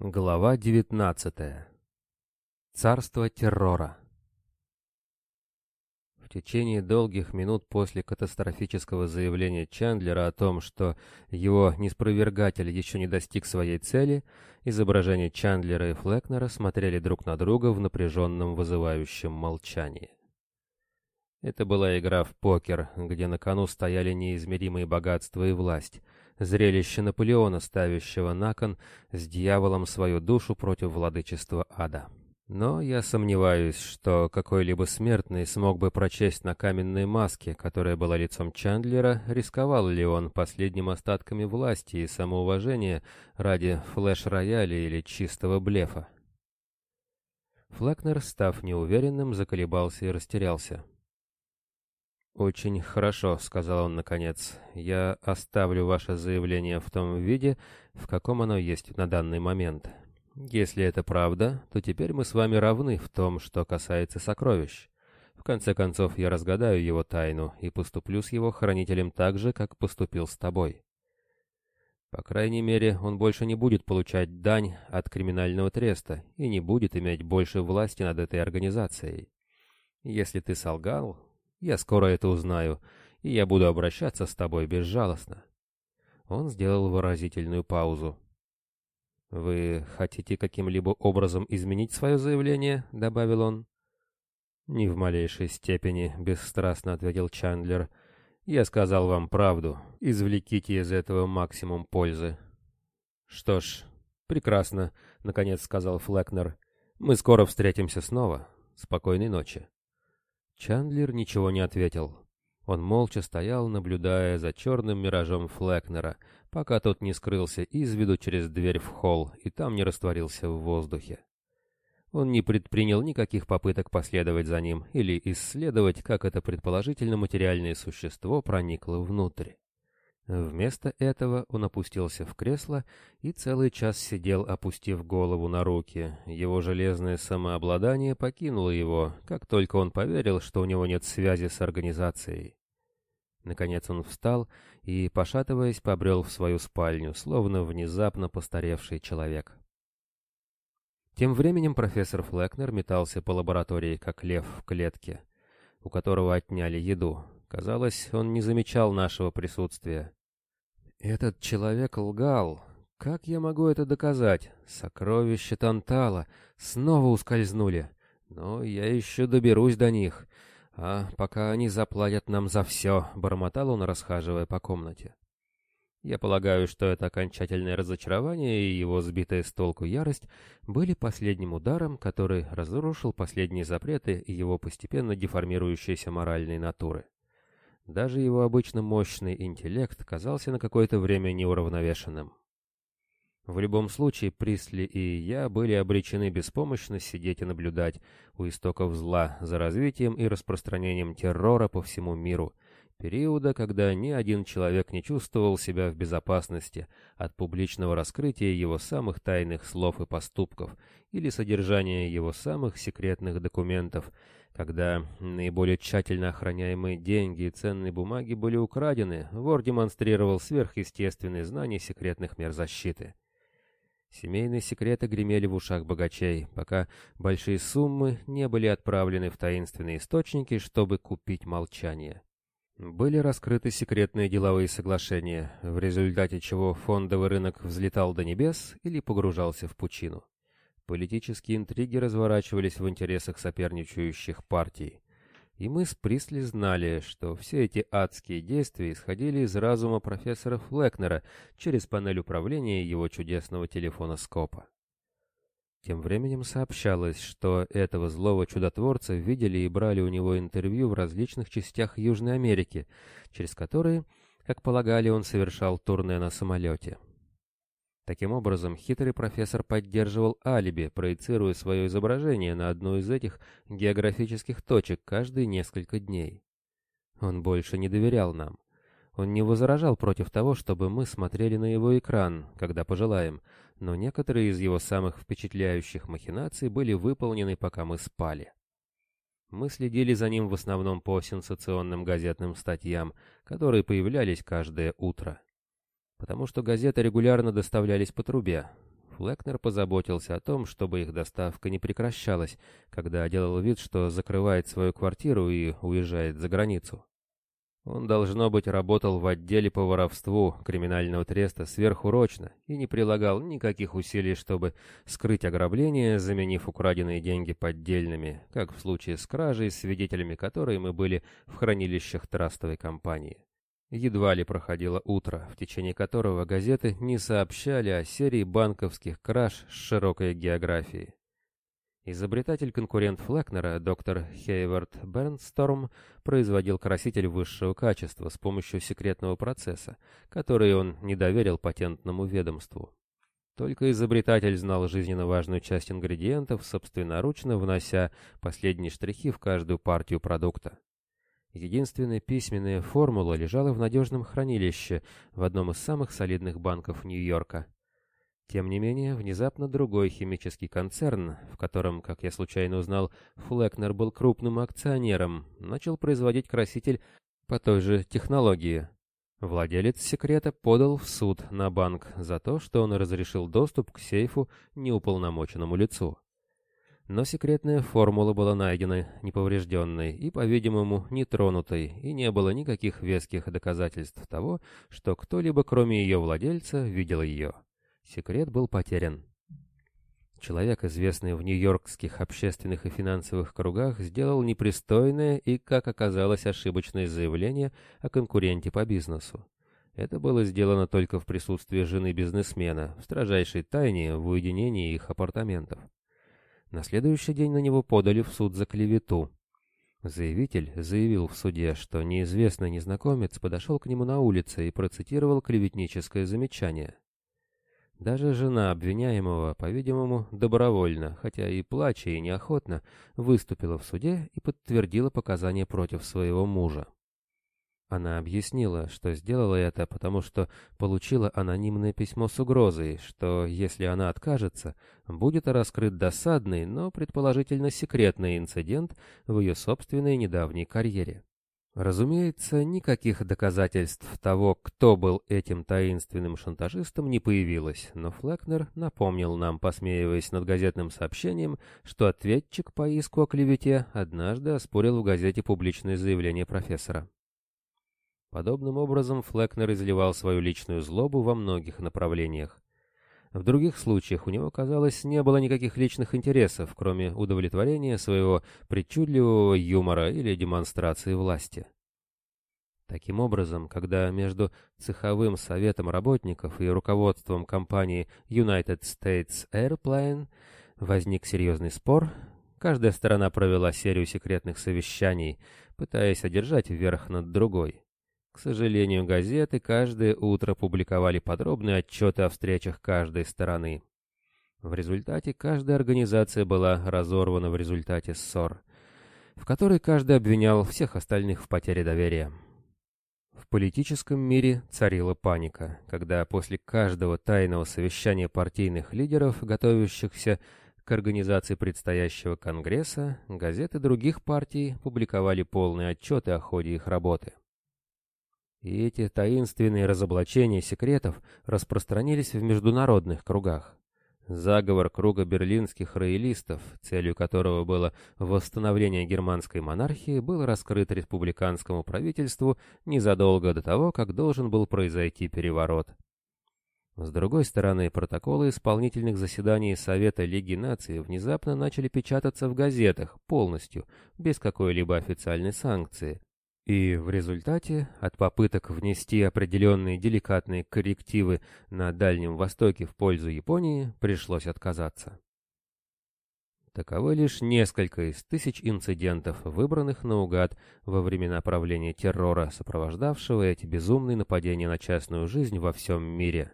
Глава 19. Царство террора. В течение долгих минут после катастрофического заявления Чандлера о том, что его неспровергатель еще не достиг своей цели, изображения Чандлера и Флекнера смотрели друг на друга в напряженном вызывающем молчании. Это была игра в покер, где на кону стояли неизмеримые богатства и власть — зрелище Наполеона, ставящего на кон с дьяволом свою душу против владычества ада. Но я сомневаюсь, что какой-либо смертный смог бы прочесть на каменной маске, которая была лицом Чандлера, рисковал ли он последними остатками власти и самоуважения ради флеш-рояля или чистого блефа. Флекнер, став неуверенным, заколебался и растерялся. «Очень хорошо», — сказал он наконец. «Я оставлю ваше заявление в том виде, в каком оно есть на данный момент. Если это правда, то теперь мы с вами равны в том, что касается сокровищ. В конце концов, я разгадаю его тайну и поступлю с его хранителем так же, как поступил с тобой. По крайней мере, он больше не будет получать дань от криминального треста и не будет иметь больше власти над этой организацией. Если ты солгал, я скоро это узнаю, и я буду обращаться с тобой безжалостно. Он сделал выразительную паузу. «Вы хотите каким-либо образом изменить свое заявление?» — добавил он. «Не в малейшей степени», — бесстрастно ответил Чандлер. «Я сказал вам правду. Извлеките из этого максимум пользы». «Что ж, прекрасно», — наконец сказал Флекнер. «Мы скоро встретимся снова. Спокойной ночи». Чандлер ничего не ответил. Он молча стоял, наблюдая за черным миражом Флекнера, пока тот не скрылся из виду через дверь в холл и там не растворился в воздухе. Он не предпринял никаких попыток последовать за ним или исследовать, как это предположительно материальное существо проникло внутрь. Вместо этого он опустился в кресло и целый час сидел, опустив голову на руки. Его железное самообладание покинуло его, как только он поверил, что у него нет связи с организацией. Наконец он встал и, пошатываясь, побрел в свою спальню, словно внезапно постаревший человек. Тем временем профессор Флекнер метался по лаборатории, как лев в клетке, у которого отняли еду. Казалось, он не замечал нашего присутствия. Этот человек лгал. Как я могу это доказать? Сокровища Тантала снова ускользнули. Но я еще доберусь до них. А пока они заплатят нам за все, бормотал он, расхаживая по комнате. Я полагаю, что это окончательное разочарование и его сбитая с толку ярость были последним ударом, который разрушил последние запреты и его постепенно деформирующейся моральной натуры. Даже его обычно мощный интеллект казался на какое-то время неуравновешенным. В любом случае, Присли и я были обречены беспомощно сидеть и наблюдать у истоков зла за развитием и распространением террора по всему миру, периода, когда ни один человек не чувствовал себя в безопасности от публичного раскрытия его самых тайных слов и поступков или содержания его самых секретных документов, когда наиболее тщательно охраняемые деньги и ценные бумаги были украдены, вор демонстрировал сверхъестественные знания секретных мер защиты. Семейные секреты гремели в ушах богачей, пока большие суммы не были отправлены в таинственные источники, чтобы купить молчание. Были раскрыты секретные деловые соглашения, в результате чего фондовый рынок взлетал до небес или погружался в пучину. Политические интриги разворачивались в интересах соперничающих партий. И мы с Присли знали, что все эти адские действия исходили из разума профессора Флекнера через панель управления его чудесного телефона Скопа. Тем временем сообщалось, что этого злого чудотворца видели и брали у него интервью в различных частях Южной Америки, через которые, как полагали, он совершал турне на самолете. Таким образом, хитрый профессор поддерживал алиби, проецируя свое изображение на одну из этих географических точек каждые несколько дней. Он больше не доверял нам. Он не возражал против того, чтобы мы смотрели на его экран, когда пожелаем, но некоторые из его самых впечатляющих махинаций были выполнены, пока мы спали. Мы следили за ним в основном по сенсационным газетным статьям, которые появлялись каждое утро потому что газеты регулярно доставлялись по трубе. Флекнер позаботился о том, чтобы их доставка не прекращалась, когда делал вид, что закрывает свою квартиру и уезжает за границу. Он, должно быть, работал в отделе по воровству криминального треста сверхурочно и не прилагал никаких усилий, чтобы скрыть ограбление, заменив украденные деньги поддельными, как в случае с кражей, свидетелями которой мы были в хранилищах трастовой компании. Едва ли проходило утро, в течение которого газеты не сообщали о серии банковских краж с широкой географией. Изобретатель-конкурент Флекнера, доктор Хейвард Бернсторм, производил краситель высшего качества с помощью секретного процесса, который он не доверил патентному ведомству. Только изобретатель знал жизненно важную часть ингредиентов, собственноручно внося последние штрихи в каждую партию продукта. Единственная письменная формула лежала в надежном хранилище в одном из самых солидных банков Нью-Йорка — тем не менее, внезапно другой химический концерн, в котором, как я случайно узнал, Флекнер был крупным акционером, начал производить краситель по той же технологии. Владелец секрета подал в суд на банк за то, что он разрешил доступ к сейфу неуполномоченному лицу. Но секретная формула была найдена неповрежденной и, по-видимому, нетронутой, и не было никаких веских доказательств того, что кто-либо, кроме ее владельца, видел ее. Секрет был потерян. Человек, известный в нью-йоркских общественных и финансовых кругах, сделал непристойное и, как оказалось, ошибочное заявление о конкуренте по бизнесу. Это было сделано только в присутствии жены бизнесмена, в строжайшей тайне, в уединении их апартаментов. На следующий день на него подали в суд за клевету. Заявитель заявил в суде, что неизвестный незнакомец подошел к нему на улице и процитировал клеветническое замечание. Даже жена обвиняемого, по-видимому, добровольно, хотя и плача и неохотно, выступила в суде и подтвердила показания против своего мужа. Она объяснила, что сделала это, потому что получила анонимное письмо с угрозой, что, если она откажется, будет раскрыт досадный, но предположительно секретный инцидент в ее собственной недавней карьере. Разумеется, никаких доказательств того, кто был этим таинственным шантажистом, не появилось, но Флекнер напомнил нам, посмеиваясь над газетным сообщением, что ответчик по иску о клевете однажды оспорил в газете публичное заявление профессора. Подобным образом Флекнер изливал свою личную злобу во многих направлениях. В других случаях у него, казалось, не было никаких личных интересов, кроме удовлетворения своего причудливого юмора или демонстрации власти. Таким образом, когда между цеховым советом работников и руководством компании United States Airplane возник серьезный спор, каждая сторона провела серию секретных совещаний, пытаясь одержать верх над другой. К сожалению, газеты каждое утро публиковали подробные отчеты о встречах каждой стороны. В результате каждая организация была разорвана в результате ссор, в которой каждый обвинял всех остальных в потере доверия. В политическом мире царила паника, когда после каждого тайного совещания партийных лидеров, готовящихся к организации предстоящего Конгресса, газеты других партий публиковали полные отчеты о ходе их работы. И эти таинственные разоблачения секретов распространились в международных кругах. Заговор круга берлинских роялистов, целью которого было восстановление германской монархии, был раскрыт республиканскому правительству незадолго до того, как должен был произойти переворот. С другой стороны, протоколы исполнительных заседаний Совета Лиги Наций внезапно начали печататься в газетах полностью, без какой-либо официальной санкции, и в результате от попыток внести определенные деликатные коррективы на Дальнем Востоке в пользу Японии пришлось отказаться. Таковы лишь несколько из тысяч инцидентов, выбранных наугад во времена правления террора, сопровождавшего эти безумные нападения на частную жизнь во всем мире.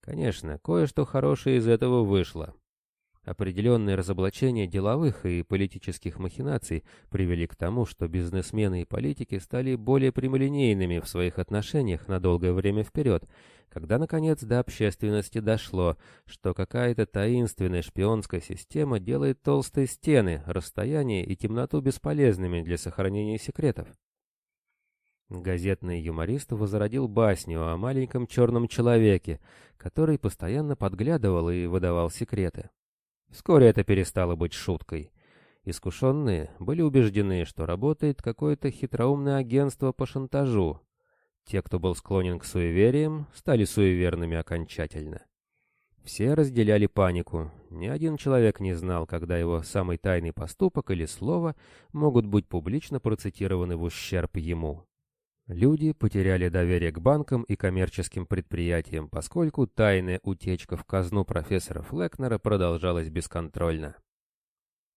Конечно, кое-что хорошее из этого вышло. Определенные разоблачения деловых и политических махинаций привели к тому, что бизнесмены и политики стали более прямолинейными в своих отношениях на долгое время вперед, когда, наконец, до общественности дошло, что какая-то таинственная шпионская система делает толстые стены, расстояние и темноту бесполезными для сохранения секретов. Газетный юморист возродил басню о маленьком черном человеке, который постоянно подглядывал и выдавал секреты. Вскоре это перестало быть шуткой. Искушенные были убеждены, что работает какое-то хитроумное агентство по шантажу. Те, кто был склонен к суевериям, стали суеверными окончательно. Все разделяли панику. Ни один человек не знал, когда его самый тайный поступок или слово могут быть публично процитированы в ущерб ему. Люди потеряли доверие к банкам и коммерческим предприятиям, поскольку тайная утечка в казну профессора Флекнера продолжалась бесконтрольно.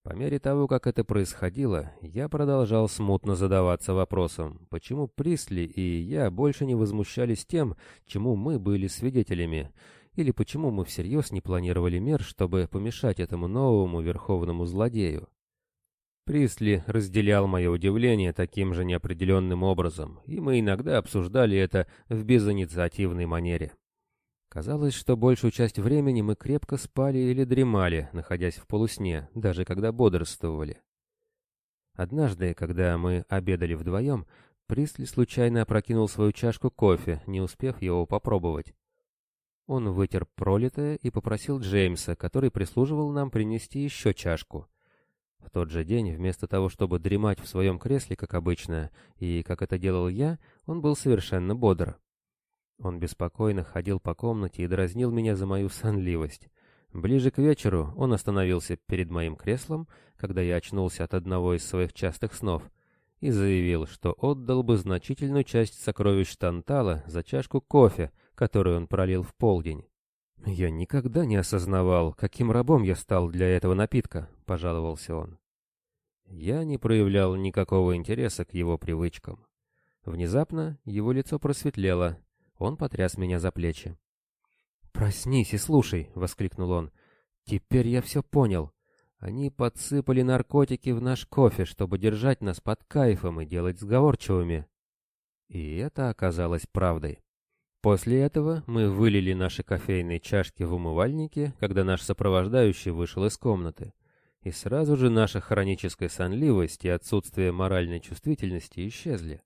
По мере того, как это происходило, я продолжал смутно задаваться вопросом, почему Присли и я больше не возмущались тем, чему мы были свидетелями, или почему мы всерьез не планировали мер, чтобы помешать этому новому верховному злодею. Присли разделял мое удивление таким же неопределенным образом, и мы иногда обсуждали это в безинициативной манере. Казалось, что большую часть времени мы крепко спали или дремали, находясь в полусне, даже когда бодрствовали. Однажды, когда мы обедали вдвоем, Присли случайно опрокинул свою чашку кофе, не успев его попробовать. Он вытер пролитое и попросил Джеймса, который прислуживал нам, принести еще чашку. В тот же день, вместо того, чтобы дремать в своем кресле, как обычно, и как это делал я, он был совершенно бодр. Он беспокойно ходил по комнате и дразнил меня за мою сонливость. Ближе к вечеру он остановился перед моим креслом, когда я очнулся от одного из своих частых снов, и заявил, что отдал бы значительную часть сокровищ Тантала за чашку кофе, которую он пролил в полдень. «Я никогда не осознавал, каким рабом я стал для этого напитка», — пожаловался он. Я не проявлял никакого интереса к его привычкам. Внезапно его лицо просветлело, он потряс меня за плечи. «Проснись и слушай!» — воскликнул он. «Теперь я все понял. Они подсыпали наркотики в наш кофе, чтобы держать нас под кайфом и делать сговорчивыми». И это оказалось правдой. После этого мы вылили наши кофейные чашки в умывальники, когда наш сопровождающий вышел из комнаты. И сразу же наша хроническая сонливость и отсутствие моральной чувствительности исчезли.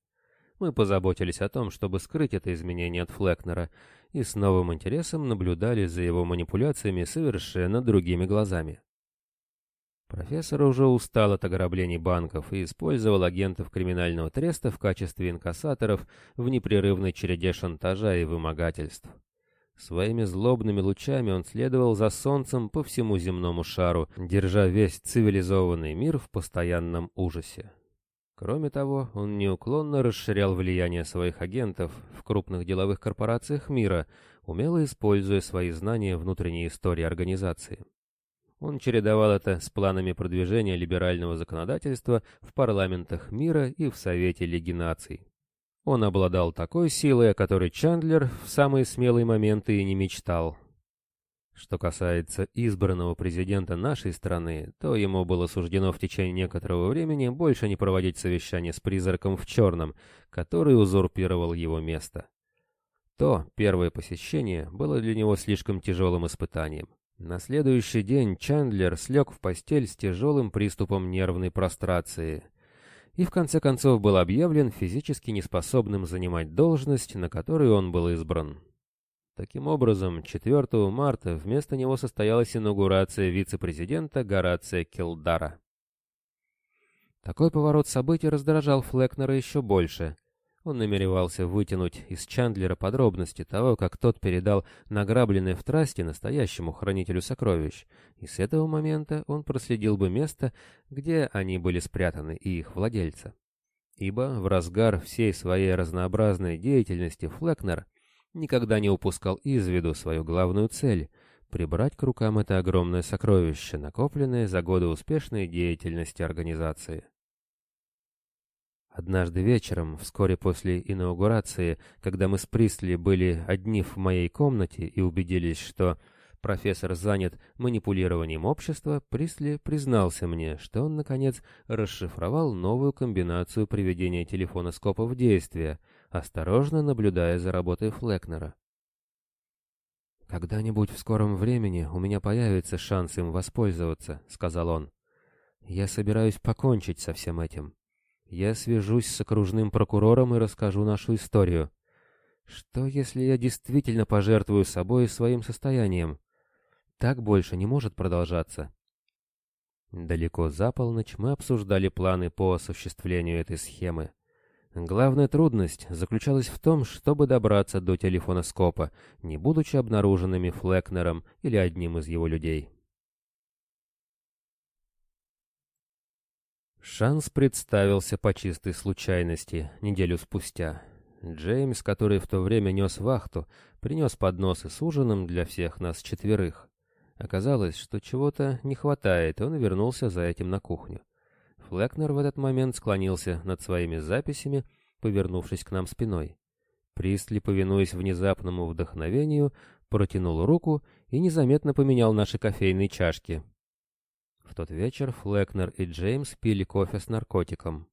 Мы позаботились о том, чтобы скрыть это изменение от Флекнера, и с новым интересом наблюдали за его манипуляциями совершенно другими глазами. Профессор уже устал от ограблений банков и использовал агентов криминального треста в качестве инкассаторов в непрерывной череде шантажа и вымогательств. Своими злобными лучами он следовал за солнцем по всему земному шару, держа весь цивилизованный мир в постоянном ужасе. Кроме того, он неуклонно расширял влияние своих агентов в крупных деловых корпорациях мира, умело используя свои знания внутренней истории организации. Он чередовал это с планами продвижения либерального законодательства в парламентах мира и в Совете Лиги наций. Он обладал такой силой, о которой Чандлер в самые смелые моменты и не мечтал. Что касается избранного президента нашей страны, то ему было суждено в течение некоторого времени больше не проводить совещания с призраком в черном, который узурпировал его место. То первое посещение было для него слишком тяжелым испытанием. На следующий день Чандлер слег в постель с тяжелым приступом нервной прострации и в конце концов был объявлен физически неспособным занимать должность, на которую он был избран. Таким образом, 4 марта вместо него состоялась инаугурация вице-президента Горация Келдара. Такой поворот событий раздражал Флекнера еще больше, он намеревался вытянуть из Чандлера подробности того, как тот передал награбленное в трасте настоящему хранителю сокровищ, и с этого момента он проследил бы место, где они были спрятаны, и их владельца. Ибо в разгар всей своей разнообразной деятельности Флекнер никогда не упускал из виду свою главную цель — прибрать к рукам это огромное сокровище, накопленное за годы успешной деятельности организации. Однажды вечером, вскоре после инаугурации, когда мы с Присли были одни в моей комнате и убедились, что профессор занят манипулированием общества, Присли признался мне, что он, наконец, расшифровал новую комбинацию приведения телефона скопа в действие, осторожно наблюдая за работой Флекнера. «Когда-нибудь в скором времени у меня появится шанс им воспользоваться», — сказал он. «Я собираюсь покончить со всем этим. Я свяжусь с окружным прокурором и расскажу нашу историю. Что, если я действительно пожертвую собой и своим состоянием? Так больше не может продолжаться. Далеко за полночь мы обсуждали планы по осуществлению этой схемы. Главная трудность заключалась в том, чтобы добраться до телефона Скопа, не будучи обнаруженными Флекнером или одним из его людей. Шанс представился по чистой случайности неделю спустя. Джеймс, который в то время нес вахту, принес подносы с ужином для всех нас четверых. Оказалось, что чего-то не хватает, и он вернулся за этим на кухню. Флекнер в этот момент склонился над своими записями, повернувшись к нам спиной. Пристли, повинуясь внезапному вдохновению, протянул руку и незаметно поменял наши кофейные чашки. В тот вечер Флекнер и Джеймс пили кофе с наркотиком.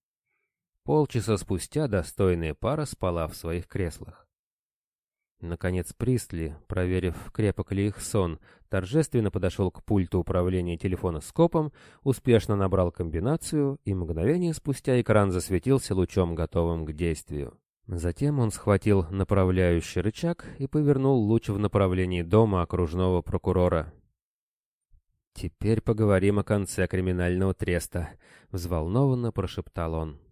Полчаса спустя достойная пара спала в своих креслах. Наконец Пристли, проверив, крепок ли их сон, торжественно подошел к пульту управления телефона скопом, успешно набрал комбинацию, и мгновение спустя экран засветился лучом, готовым к действию. Затем он схватил направляющий рычаг и повернул луч в направлении дома окружного прокурора. «Теперь поговорим о конце криминального треста», — взволнованно прошептал он.